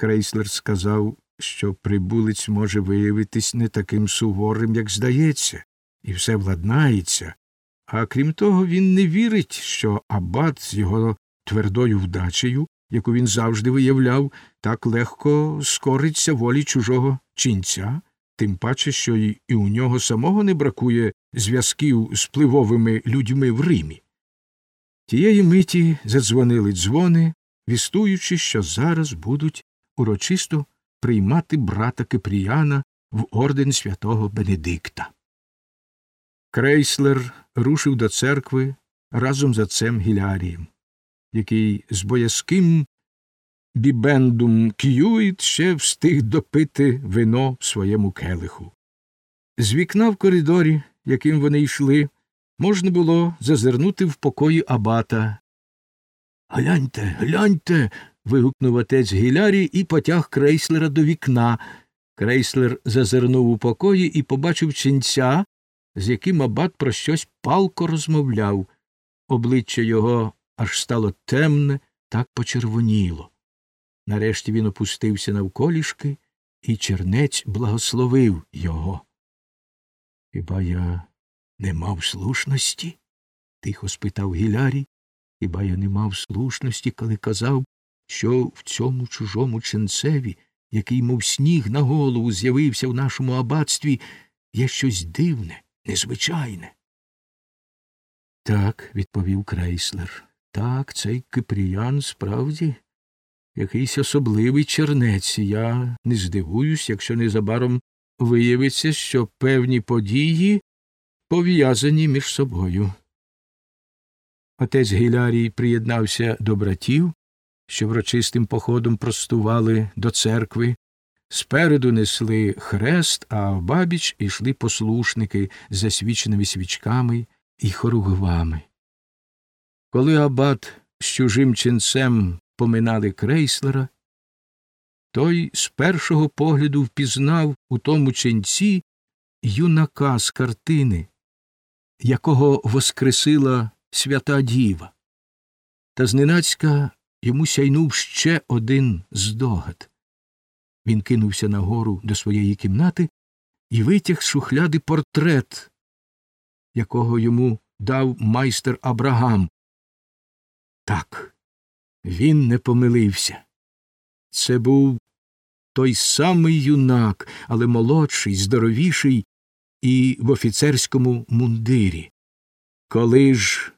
Крейслер сказав, що прибулець може виявитись не таким суворим, як здається, і все владнається, а крім того, він не вірить, що абат з його твердою вдачею, яку він завжди виявляв, так легко скориться волі чужого ченця, тим паче, що і у нього самого не бракує зв'язків з пливовими людьми в Римі. Тієї миті задзвонили дзвони, вістуючи, що зараз будуть урочисто приймати брата Кипріяна в орден святого Бенедикта. Крейслер рушив до церкви разом з отцем Гілярієм, який з боязким бібендум К'юїт ще встиг допити вино в своєму келиху. З вікна в коридорі, яким вони йшли, можна було зазирнути в покої абата. Гляньте, гляньте. Вигукнув отець Гілярій і потяг крейслера до вікна. Крейслер зазирнув у покої і побачив ченця, з яким абат про щось палко розмовляв. Обличчя його аж стало темне, так почервоніло. Нарешті він опустився навколішки, і чернець благословив його. Хіба я не мав слушності? тихо спитав Гілярій. Хіба я не мав слушності, коли казав, що в цьому чужому ченцеві, який, мов сніг на голову, з'явився в нашому аббатстві, є щось дивне, незвичайне. Так, відповів крейслер. Так, цей кипріян справді якийсь особливий чернець. Я не здивуюсь, якщо незабаром виявиться, що певні події пов'язані між собою. Отець Гілярій приєднався до братів, що врочистим походом простували до церкви. Спереду несли хрест, а бабіч ішли послушники з засвіченими свічками і хоругвами. Коли абат з чужим ченцем поминали крейслера, той з першого погляду впізнав у тому ченці юнака з картини, якого воскресила свята діва. Та зненацька йому сяйнув ще один здогад. Він кинувся нагору до своєї кімнати і витяг з шухляди портрет, якого йому дав майстер Абрагам. Так, він не помилився. Це був той самий юнак, але молодший, здоровіший і в офіцерському мундирі. Коли ж